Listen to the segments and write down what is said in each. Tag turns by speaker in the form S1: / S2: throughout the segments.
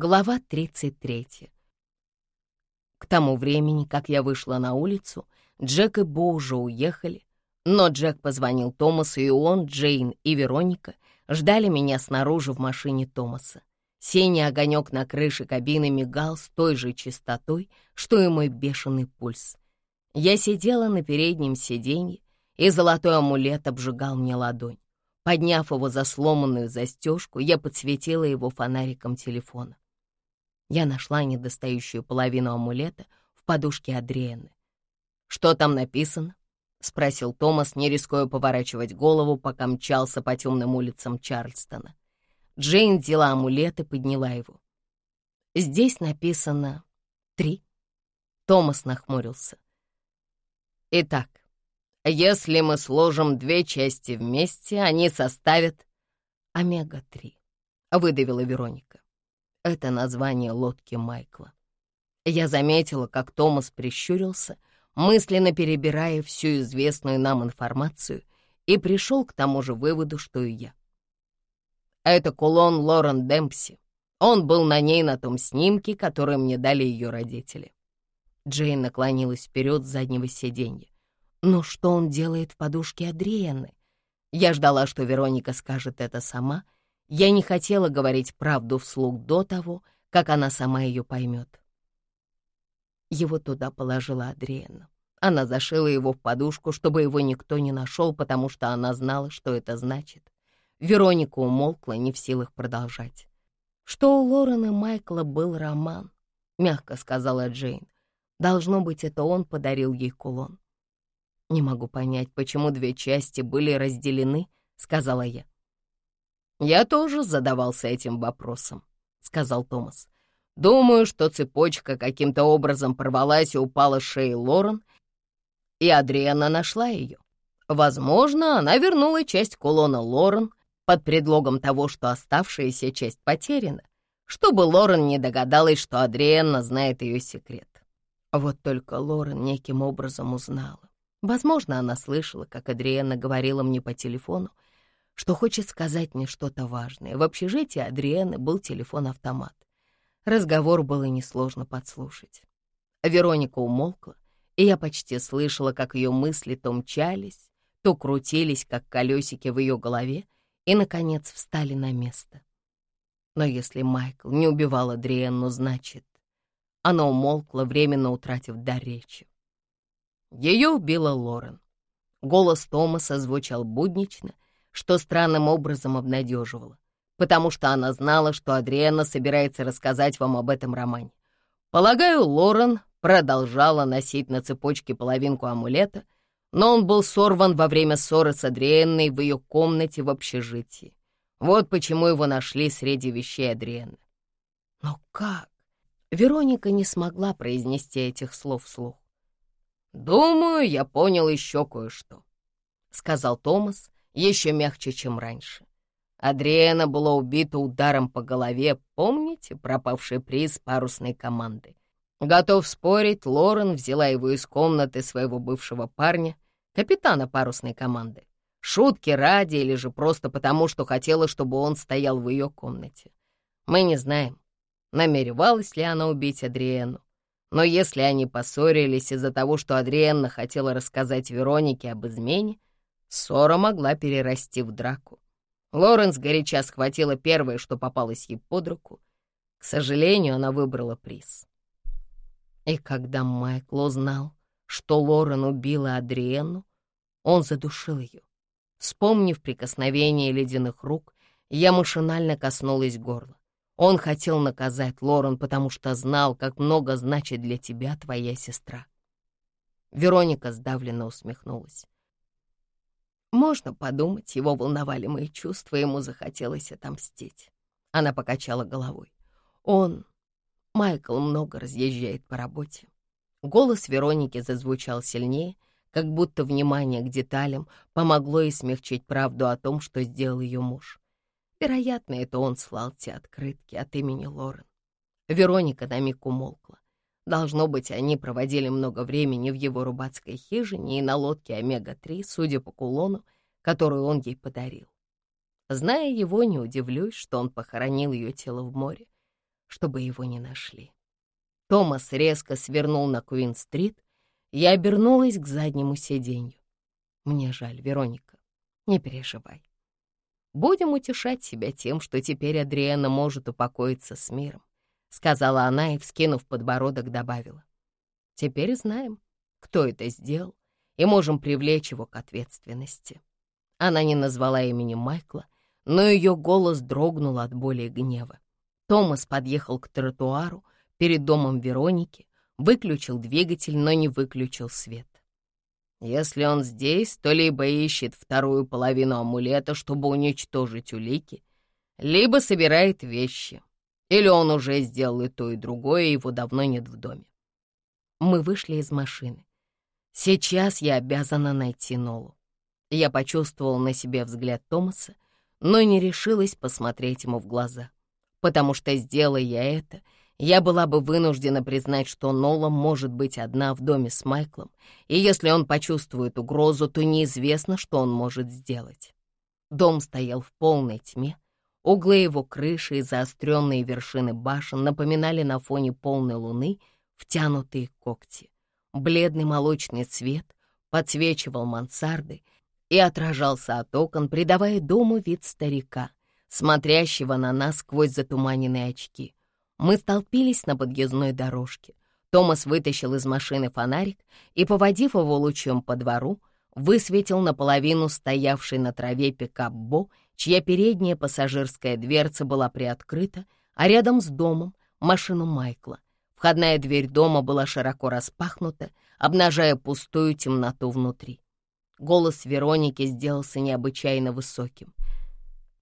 S1: Глава 33. К тому времени, как я вышла на улицу, Джек и Бо уже уехали, но Джек позвонил Томасу, и он, Джейн и Вероника ждали меня снаружи в машине Томаса. Синий огонек на крыше кабины мигал с той же частотой, что и мой бешеный пульс. Я сидела на переднем сиденье, и золотой амулет обжигал мне ладонь. Подняв его за сломанную застежку, я подсветила его фонариком телефона. Я нашла недостающую половину амулета в подушке Адриэны. «Что там написано?» — спросил Томас, не рискуя поворачивать голову, пока мчался по темным улицам Чарльстона. Джейн взяла амулет и подняла его. «Здесь написано три». Томас нахмурился. «Итак, если мы сложим две части вместе, они составят омега-3», — выдавила Вероника. Это название лодки Майкла. Я заметила, как Томас прищурился, мысленно перебирая всю известную нам информацию, и пришел к тому же выводу, что и я. Это кулон Лорен Демпси. Он был на ней на том снимке, который мне дали ее родители. Джейн наклонилась вперед с заднего сиденья. Но что он делает в подушке Адриены? Я ждала, что Вероника скажет это сама. Я не хотела говорить правду вслух до того, как она сама ее поймет. Его туда положила Адриена. Она зашила его в подушку, чтобы его никто не нашел, потому что она знала, что это значит. Вероника умолкла, не в силах продолжать. «Что у Лорена Майкла был роман», — мягко сказала Джейн. «Должно быть, это он подарил ей кулон». «Не могу понять, почему две части были разделены», — сказала я. «Я тоже задавался этим вопросом», — сказал Томас. «Думаю, что цепочка каким-то образом порвалась и упала с шеи Лорен, и Адриана нашла ее. Возможно, она вернула часть кулона Лорен под предлогом того, что оставшаяся часть потеряна, чтобы Лорен не догадалась, что Адриана знает ее секрет. Вот только Лорен неким образом узнала. Возможно, она слышала, как Адриэна говорила мне по телефону, что хочет сказать мне что-то важное. В общежитии Адриэны был телефон-автомат. Разговор было несложно подслушать. Вероника умолкла, и я почти слышала, как ее мысли то мчались, то крутились, как колесики в ее голове, и, наконец, встали на место. Но если Майкл не убивал Адриэнну, значит, она умолкла, временно утратив дар речи. Ее убила Лорен. Голос Томаса звучал буднично, что странным образом обнадеживало, потому что она знала, что Адриана собирается рассказать вам об этом романе. Полагаю, Лорен продолжала носить на цепочке половинку амулета, но он был сорван во время ссоры с Адриенной в ее комнате в общежитии. Вот почему его нашли среди вещей Адриенны. Но как? Вероника не смогла произнести этих слов вслух. «Думаю, я понял еще кое-что», — сказал Томас еще мягче, чем раньше. Адриэна была убита ударом по голове, помните, пропавший приз парусной команды? Готов спорить, Лорен взяла его из комнаты своего бывшего парня, капитана парусной команды. Шутки ради или же просто потому, что хотела, чтобы он стоял в ее комнате. Мы не знаем, намеревалась ли она убить Адриэну. Но если они поссорились из-за того, что Адриэнна хотела рассказать Веронике об измене, ссора могла перерасти в драку. Лоренс горяча схватила первое, что попалось ей под руку. К сожалению, она выбрала приз. И когда Майкл узнал, что Лорен убила Адриенну, он задушил ее. Вспомнив прикосновение ледяных рук, я машинально коснулась горла. Он хотел наказать Лорен, потому что знал, как много значит для тебя твоя сестра. Вероника сдавленно усмехнулась. Можно подумать, его волновали мои чувства, ему захотелось отомстить. Она покачала головой. Он, Майкл, много разъезжает по работе. Голос Вероники зазвучал сильнее, как будто внимание к деталям помогло ей смягчить правду о том, что сделал ее муж. Вероятно, это он слал те открытки от имени Лорен. Вероника на миг умолкла. Должно быть, они проводили много времени в его рубацкой хижине и на лодке Омега-3, судя по кулону, которую он ей подарил. Зная его, не удивлюсь, что он похоронил ее тело в море. чтобы его не нашли. Томас резко свернул на Куин-стрит, я обернулась к заднему сиденью. Мне жаль, Вероника, не переживай. Будем утешать себя тем, что теперь Адриана может упокоиться с миром, сказала она и, вскинув подбородок, добавила. Теперь знаем, кто это сделал, и можем привлечь его к ответственности. Она не назвала имени Майкла, но ее голос дрогнул от боли и гнева. Томас подъехал к тротуару перед домом Вероники, выключил двигатель, но не выключил свет. Если он здесь, то либо ищет вторую половину амулета, чтобы уничтожить улики, либо собирает вещи. Или он уже сделал и то, и другое, и его давно нет в доме. Мы вышли из машины. Сейчас я обязана найти Нолу. Я почувствовал на себе взгляд Томаса, но не решилась посмотреть ему в глаза, потому что, сделая я это, я была бы вынуждена признать, что Нола может быть одна в доме с Майклом, и если он почувствует угрозу, то неизвестно, что он может сделать. Дом стоял в полной тьме, углы его крыши и заостренные вершины башен напоминали на фоне полной луны втянутые когти. Бледный молочный цвет подсвечивал мансарды и отражался от окон, придавая дому вид старика, смотрящего на нас сквозь затуманенные очки. Мы столпились на подъездной дорожке. Томас вытащил из машины фонарик и, поводив его лучом по двору, высветил наполовину стоявший на траве пикап Бо, чья передняя пассажирская дверца была приоткрыта, а рядом с домом — машину Майкла. Входная дверь дома была широко распахнута, обнажая пустую темноту внутри. Голос Вероники сделался необычайно высоким.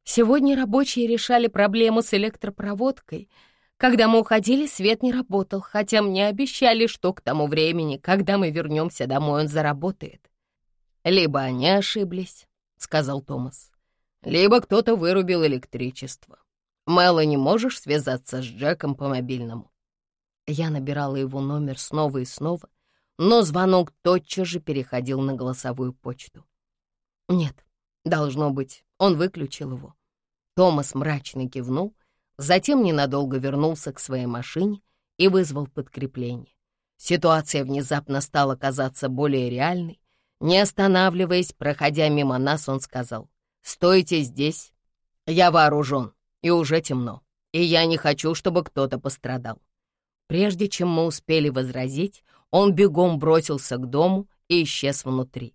S1: «Сегодня рабочие решали проблему с электропроводкой», когда мы уходили, свет не работал, хотя мне обещали, что к тому времени, когда мы вернемся домой, он заработает. «Либо они ошиблись», — сказал Томас, «либо кто-то вырубил электричество. Мелани, можешь связаться с Джеком по мобильному?» Я набирала его номер снова и снова, но звонок тотчас же переходил на голосовую почту. «Нет, должно быть, он выключил его». Томас мрачно кивнул — Затем ненадолго вернулся к своей машине и вызвал подкрепление. Ситуация внезапно стала казаться более реальной. Не останавливаясь, проходя мимо нас, он сказал, «Стойте здесь, я вооружен, и уже темно, и я не хочу, чтобы кто-то пострадал». Прежде чем мы успели возразить, он бегом бросился к дому и исчез внутри.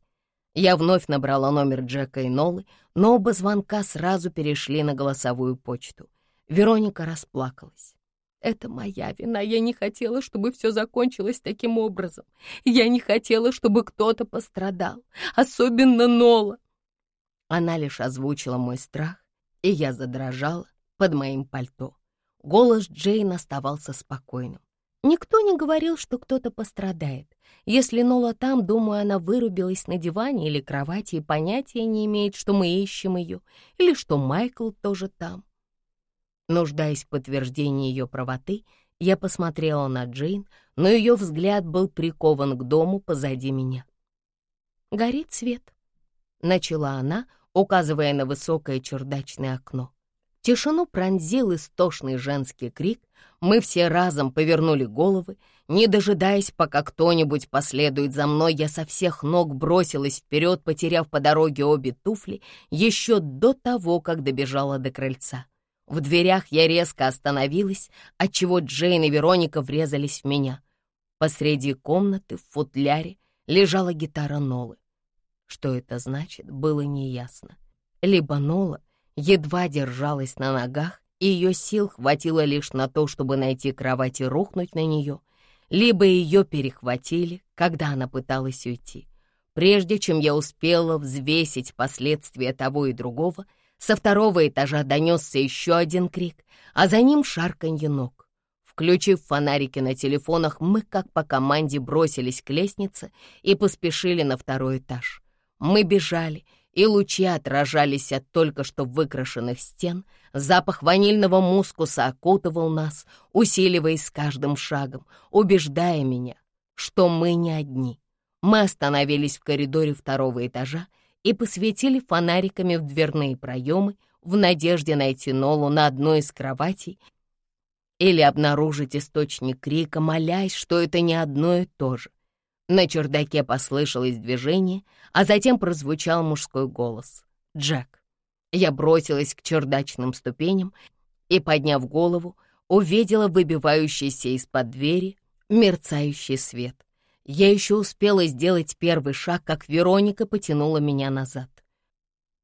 S1: Я вновь набрала номер Джека и Нолы, но оба звонка сразу перешли на голосовую почту — Вероника расплакалась. «Это моя вина. Я не хотела, чтобы все закончилось таким образом. Я не хотела, чтобы кто-то пострадал, особенно Нола». Она лишь озвучила мой страх, и я задрожала под моим пальто. Голос Джейн оставался спокойным. Никто не говорил, что кто-то пострадает. Если Нола там, думаю, она вырубилась на диване или кровати и понятия не имеет, что мы ищем ее, или что Майкл тоже там. Нуждаясь в подтверждении ее правоты, я посмотрела на Джейн, но ее взгляд был прикован к дому позади меня. «Горит свет», — начала она, указывая на высокое чердачное окно. Тишину пронзил истошный женский крик. Мы все разом повернули головы. Не дожидаясь, пока кто-нибудь последует за мной, я со всех ног бросилась вперед, потеряв по дороге обе туфли, еще до того, как добежала до крыльца. В дверях я резко остановилась, отчего Джейн и Вероника врезались в меня. Посреди комнаты в футляре лежала гитара Нолы. Что это значит, было неясно. Либо Нола едва держалась на ногах, и ее сил хватило лишь на то, чтобы найти кровать и рухнуть на нее, либо ее перехватили, когда она пыталась уйти. Прежде чем я успела взвесить последствия того и другого — со второго этажа донесся еще один крик, а за ним шарканье ног. Включив фонарики на телефонах, мы как по команде бросились к лестнице и поспешили на второй этаж. Мы бежали, и лучи отражались от только что выкрашенных стен. Запах ванильного мускуса окутывал нас, усиливаясь с каждым шагом, убеждая меня, что мы не одни. Мы остановились в коридоре второго этажа и посветили фонариками в дверные проемы в надежде найти Нолу на одной из кроватей или обнаружить источник крика, молясь, что это не одно и то же. На чердаке послышалось движение, а затем прозвучал мужской голос. «Джек». Я бросилась к чердачным ступеням и, подняв голову, увидела выбивающийся из-под двери мерцающий свет. Я еще успела сделать первый шаг, как Вероника потянула меня назад.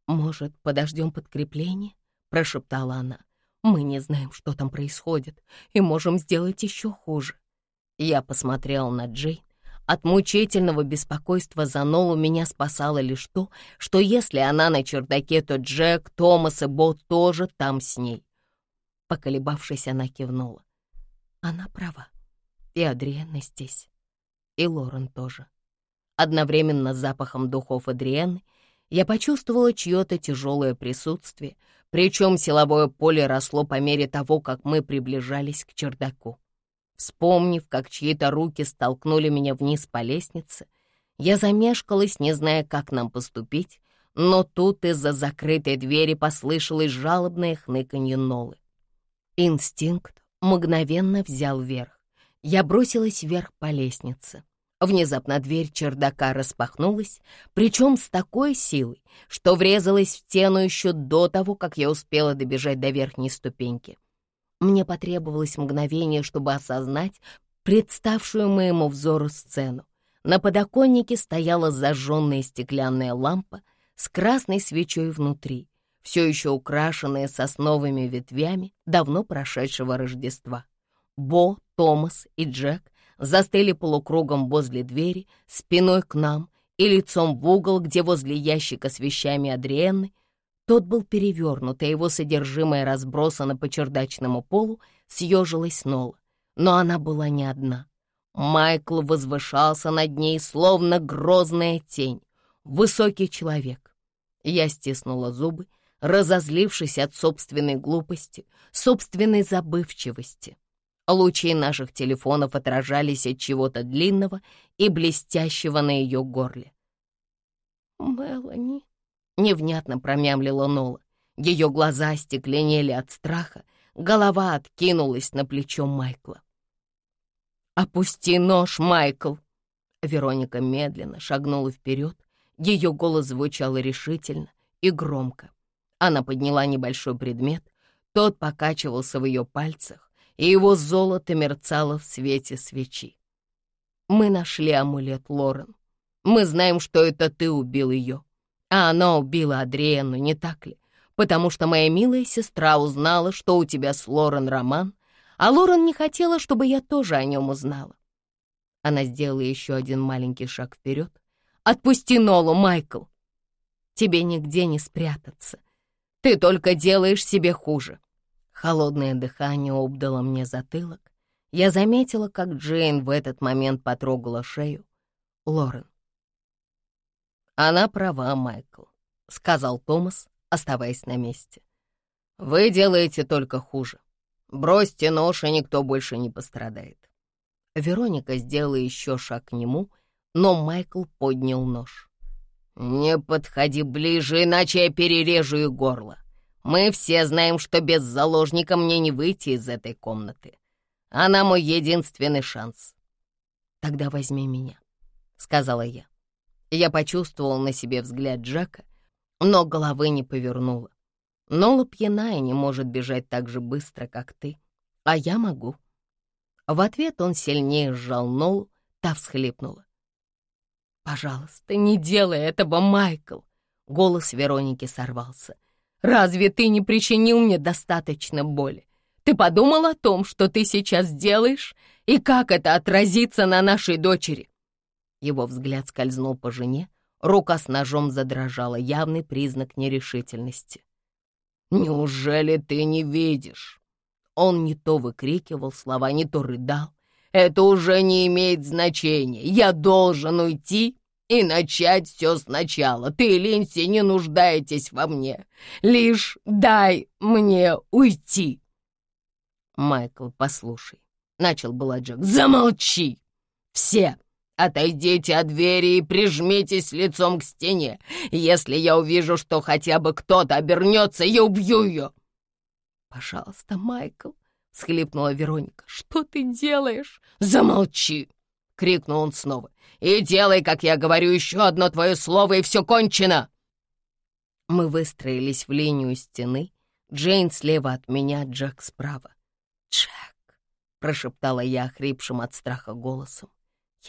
S1: «Может, подождем подкрепление?» — прошептала она. «Мы не знаем, что там происходит, и можем сделать еще хуже». Я посмотрела на Джей. От мучительного беспокойства за Нолу меня спасало лишь то, что если она на чердаке, то Джек, Томас и Бот тоже там с ней. Поколебавшись, она кивнула. Она права. И Адриана здесь. И Лорен тоже. Одновременно с запахом духов Адрианы я почувствовала чье-то тяжелое присутствие, причем силовое поле росло по мере того, как мы приближались к чердаку. Вспомнив, как чьи-то руки столкнули меня вниз по лестнице, я замешкалась, не зная, как нам поступить, но тут из-за закрытой двери послышалось жалобное хныканье Нолы. Инстинкт мгновенно взял верх. Я бросилась вверх по лестнице. Внезапно дверь чердака распахнулась, причем с такой силой, что врезалась в стену еще до того, как я успела добежать до верхней ступеньки. Мне потребовалось мгновение, чтобы осознать представшую моему взору сцену. На подоконнике стояла зажженная стеклянная лампа с красной свечой внутри все еще украшенные сосновыми ветвями давно прошедшего Рождества. Бо, Томас и Джек застыли полукругом возле двери, спиной к нам и лицом в угол, где возле ящика с вещами Адриенны тот был перевернут, а его содержимое разбросано по чердачному полу, съежилась Нола. Но она была не одна. Майкл возвышался над ней, словно грозная тень. Высокий человек. Я стиснула зубы разозлившись от собственной глупости, собственной забывчивости. Лучи наших телефонов отражались от чего-то длинного и блестящего на ее горле. «Мелани», — невнятно промямлила Нола. Ее глаза стекленели от страха, голова откинулась на плечо Майкла. «Опусти нож, Майкл!» Вероника медленно шагнула вперед. Ее голос звучал решительно и громко. Она подняла небольшой предмет, тот покачивался в ее пальцах, и его золото мерцало в свете свечи. «Мы нашли амулет, Лорен. Мы знаем, что это ты убил ее, а она убила Адриэну, не так ли? Потому что моя милая сестра узнала, что у тебя с Лорен роман, а Лорен не хотела, чтобы я тоже о нем узнала. Она сделала еще один маленький шаг вперед. «Отпусти Нолу, Майкл! Тебе нигде не спрятаться. Ты только делаешь себе хуже». Холодное дыхание обдало мне затылок. Я заметила, как Джейн в этот момент потрогала шею. Лорен. «Она права, Майкл», — сказал Томас, оставаясь на месте. «Вы делаете только хуже. Бросьте нож, и никто больше не пострадает». Вероника сделала еще шаг к нему, но Майкл поднял нож. «Не подходи ближе, иначе я перережу ей горло. Мы все знаем, что без заложника мне не выйти из этой комнаты. Она мой единственный шанс». «Тогда возьми меня», — сказала я. Я почувствовал на себе взгляд Джека, но головы не повернула. Нола пьяная не может бежать так же быстро, как ты, а я могу. В ответ он сильнее сжал Нолу, та всхлипнула. «Пожалуйста, не делай этого, Майкл!» Голос Вероники сорвался. «Разве ты не причинил мне достаточно боли? Ты подумал о том, что ты сейчас делаешь, и как это отразится на нашей дочери?» Его взгляд скользнул по жене, рука с ножом задрожала, явный признак нерешительности. «Неужели ты не видишь?» Он не то выкрикивал слова, не то рыдал. Это уже не имеет значения. Я должен уйти и начать все сначала. Ты, Линси, не нуждаетесь во мне. Лишь дай мне уйти. Майкл, послушай, — начал была. Замолчи! Все! Отойдите от двери и прижмитесь лицом к стене. Если я увижу, что хотя бы кто-то обернется, я убью ее. Пожалуйста, Майкл, —— схлипнула Вероника. «Что ты делаешь?» «Замолчи!» — крикнул он снова. «И делай, как я говорю, еще одно твое слово, и все кончено!» Мы выстроились в линию стены. Джейн слева от меня, Джек справа. «Джек!» — прошептала я хрипшим от страха голосом.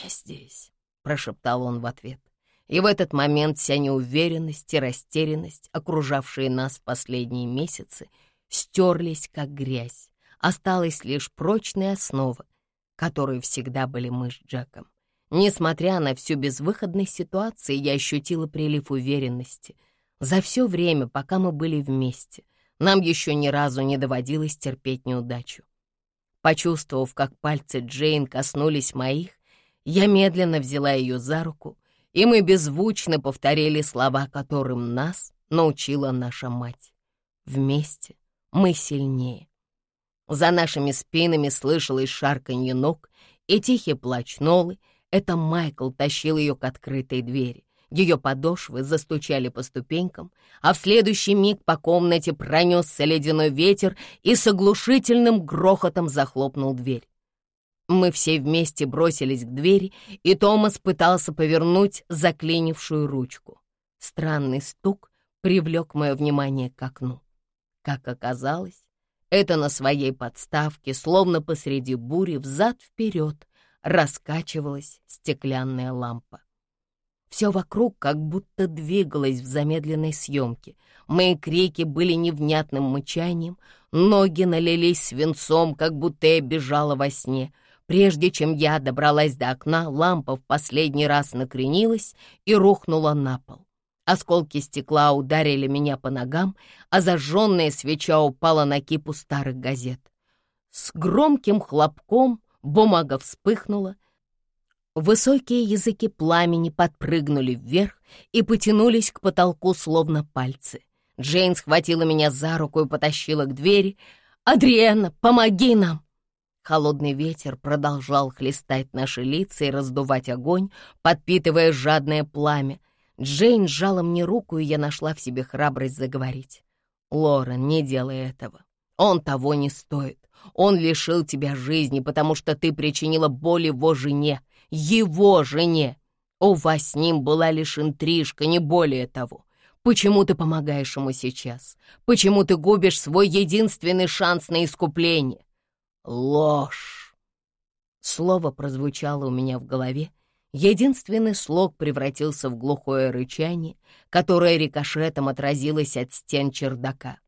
S1: «Я здесь!» — прошептал он в ответ. И в этот момент вся неуверенность и растерянность, окружавшие нас в последние месяцы, стерлись, как грязь. Осталась лишь прочная основа, которой всегда были мы с Джеком. Несмотря на всю безвыходность ситуации, я ощутила прилив уверенности. За все время, пока мы были вместе, нам еще ни разу не доводилось терпеть неудачу. Почувствовав, как пальцы Джейн коснулись моих, я медленно взяла ее за руку — и мы беззвучно повторили слова, которым нас научила наша мать. Вместе мы сильнее. За нашими спинами слышалось шарканье ног и тихий плач Нолы. Это Майкл тащил ее к открытой двери. Ее подошвы застучали по ступенькам, а в следующий миг по комнате пронесся ледяной ветер и с оглушительным грохотом захлопнул дверь. Мы все вместе бросились к двери, и Томас пытался повернуть заклинившую ручку. Странный стук привлек мое внимание к окну. Как оказалось, это на своей подставке, словно посреди бури, взад-вперед, раскачивалась стеклянная лампа. Все вокруг как будто двигалось в замедленной съемке. Мои крики были невнятным мычанием, ноги налились свинцом, как будто я бежала во сне — Прежде чем я добралась до окна, лампа в последний раз накренилась и рухнула на пол. Осколки стекла ударили меня по ногам, а зажженная свеча упала на кипу старых газет. С громким хлопком бумага вспыхнула. Высокие языки пламени подпрыгнули вверх и потянулись к потолку, словно пальцы. Джейн схватила меня за руку и потащила к двери. «Адриэна, помоги нам!» Холодный ветер продолжал хлестать наши лица и раздувать огонь, подпитывая жадное пламя. Джейн сжала мне руку, и я нашла в себе храбрость заговорить. «Лорен, не делай этого. Он того не стоит. Он лишил тебя жизни, потому что ты причинила боль его жене. Его жене! У вас с ним была лишь интрижка, не более того. Почему ты помогаешь ему сейчас? Почему ты губишь свой единственный шанс на искупление? Ложь! Слово прозвучало у меня в голове. Единственный слог превратился в глухое рычание, которое рикошетом отразилось от стен чердака.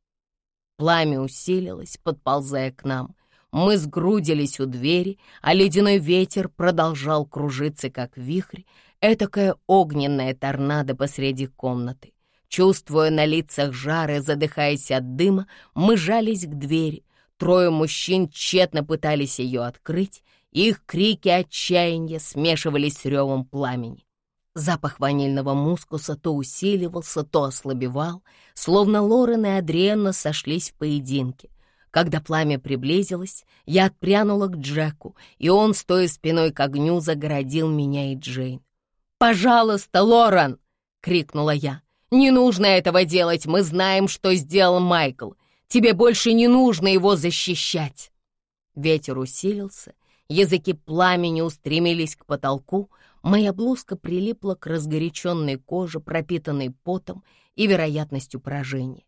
S1: Пламя усилилось, подползая к нам. Мы сгрудились у двери, а ледяной ветер продолжал кружиться, как вихрь, этакая огненная торнадо посреди комнаты. Чувствуя на лицах жар и задыхаясь от дыма, мы жались к двери, Трое мужчин тщетно пытались ее открыть, их крики отчаяния смешивались с ревом пламени. Запах ванильного мускуса то усиливался, то ослабевал, словно Лорен и Адриэнна сошлись в поединке. Когда пламя приблизилось, я отпрянула к Джеку, и он, стоя спиной к огню, загородил меня и Джейн. «Пожалуйста, Лорен!» — крикнула я. «Не нужно этого делать, мы знаем, что сделал Майкл. Тебе больше не нужно его защищать!» Ветер усилился, языки пламени устремились к потолку, моя блузка прилипла к разгоряченной коже, пропитанной потом и вероятностью поражения.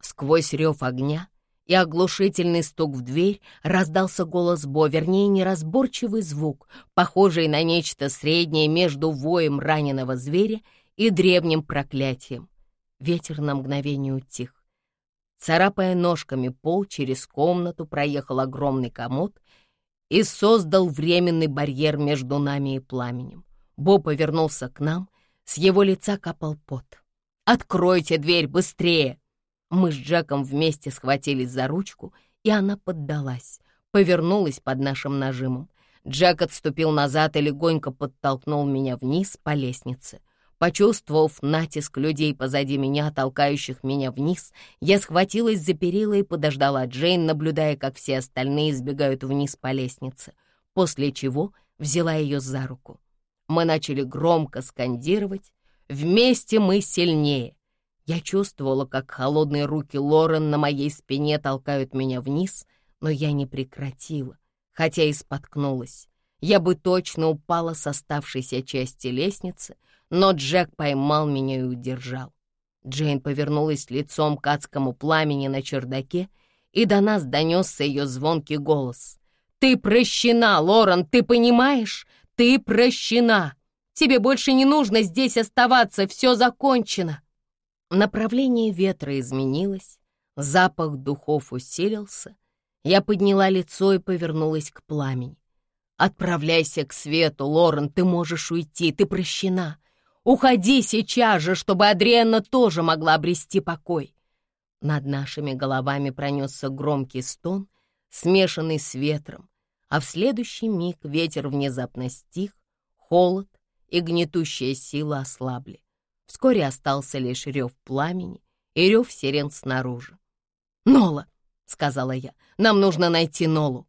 S1: Сквозь рев огня и оглушительный стук в дверь раздался голос Бо, вернее, неразборчивый звук, похожий на нечто среднее между воем раненого зверя и древним проклятием. Ветер на мгновение утих. Царапая ножками пол, через комнату проехал огромный комод и создал временный барьер между нами и пламенем. Бо повернулся к нам, с его лица капал пот. «Откройте дверь быстрее!» Мы с Джеком вместе схватились за ручку, и она поддалась, повернулась под нашим нажимом. Джек отступил назад и легонько подтолкнул меня вниз по лестнице. Почувствовав натиск людей позади меня, толкающих меня вниз, я схватилась за перила и подождала Джейн, наблюдая, как все остальные сбегают вниз по лестнице, после чего взяла ее за руку. Мы начали громко скандировать «Вместе мы сильнее!» Я чувствовала, как холодные руки Лорен на моей спине толкают меня вниз, но я не прекратила, хотя и споткнулась. Я бы точно упала с оставшейся части лестницы, но Джек поймал меня и удержал. Джейн повернулась лицом к адскому пламени на чердаке, и до нас донесся ее звонкий голос. «Ты прощена, Лорен, ты понимаешь? Ты прощена! Тебе больше не нужно здесь оставаться, все закончено!» Направление ветра изменилось, запах духов усилился. Я подняла лицо и повернулась к пламени. «Отправляйся к свету, Лорен, ты можешь уйти, ты прощена. Уходи сейчас же, чтобы Адриэнна тоже могла обрести покой». Над нашими головами пронесся громкий стон, смешанный с ветром, а в следующий миг ветер внезапно стих, холод и гнетущая сила ослабли. Вскоре остался лишь рев пламени и рев сирен снаружи. «Нола!» — сказала я. «Нам нужно найти Нолу!»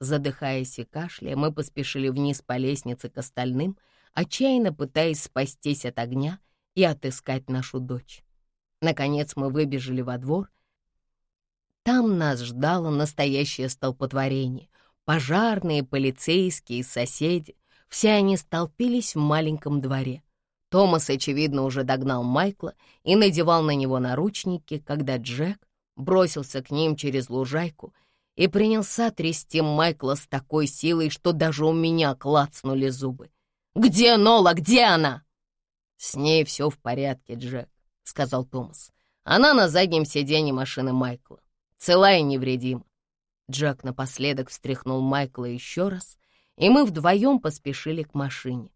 S1: Задыхаясь и кашляя, мы поспешили вниз по лестнице к остальным, отчаянно пытаясь спастись от огня и отыскать нашу дочь. Наконец мы выбежали во двор. Там нас ждало настоящее столпотворение. Пожарные, полицейские, соседи. Все они столпились в маленьком дворе. Томас, очевидно, уже догнал Майкла и надевал на него наручники, когда Джек бросился к ним через лужайку и принялся трясти Майкла с такой силой, что даже у меня клацнули зубы. «Где Нола? Где она?» «С ней все в порядке, Джек», — сказал Томас. «Она на заднем сиденье машины Майкла, цела и невредима». Джек напоследок встряхнул Майкла еще раз, и мы вдвоем поспешили к машине.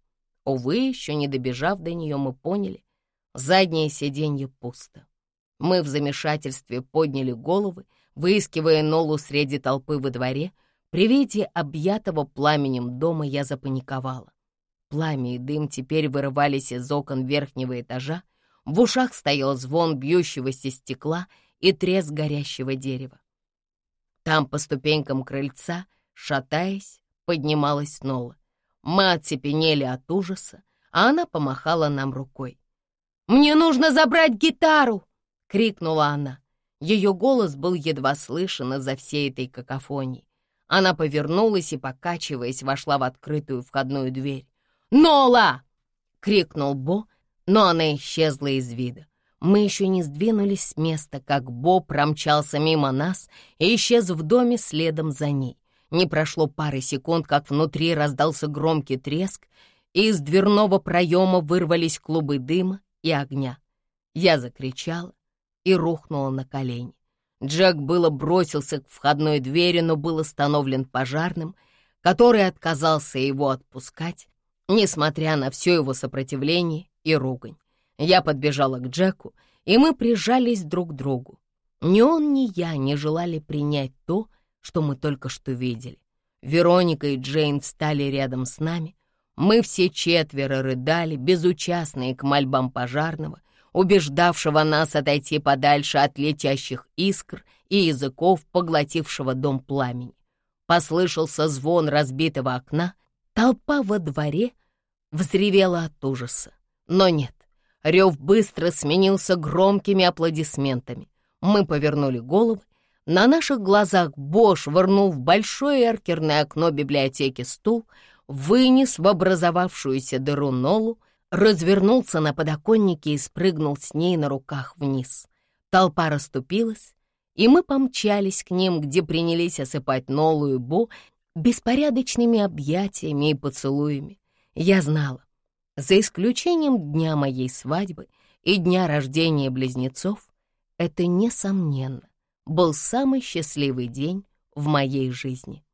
S1: Увы, еще не добежав до нее, мы поняли, заднее сиденье пусто. Мы в замешательстве подняли головы, выискивая Нолу среди толпы во дворе. При виде объятого пламенем дома я запаниковала. Пламя и дым теперь вырывались из окон верхнего этажа, в ушах стоял звон бьющегося стекла и треск горящего дерева. Там по ступенькам крыльца, шатаясь, поднималась Нола. Мы оцепенели от ужаса, а она помахала нам рукой. «Мне нужно забрать гитару!» — крикнула она. Ее голос был едва слышен из-за всей этой какофонии. Она повернулась и, покачиваясь, вошла в открытую входную дверь. «Нола!» — крикнул Бо, но она исчезла из вида. Мы еще не сдвинулись с места, как Бо промчался мимо нас и исчез в доме следом за ней. Не прошло пары секунд, как внутри раздался громкий треск, и из дверного проема вырвались клубы дыма и огня. Я закричала и рухнула на колени. Джек было бросился к входной двери, но был остановлен пожарным, который отказался его отпускать, несмотря на все его сопротивление и ругань. Я подбежала к Джеку, и мы прижались друг к другу. Ни он, ни я не желали принять то, что мы только что видели. Вероника и Джейн встали рядом с нами. Мы все четверо рыдали, безучастные к мольбам пожарного, убеждавшего нас отойти подальше от летящих искр и языков, поглотившего дом пламени. Послышался звон разбитого окна, толпа во дворе взревела от ужаса. Но нет, рев быстро сменился громкими аплодисментами. Мы повернули головы на наших глазах Бош вырнул в большое эркерное окно библиотеки стул, вынес в образовавшуюся дыру Нолу, развернулся на подоконнике и спрыгнул с ней на руках вниз. Толпа расступилась, и мы помчались к ним, где принялись осыпать Нолу и Бо беспорядочными объятиями и поцелуями. Я знала, за исключением дня моей свадьбы и дня рождения близнецов, это, несомненно, был самый счастливый день в моей жизни.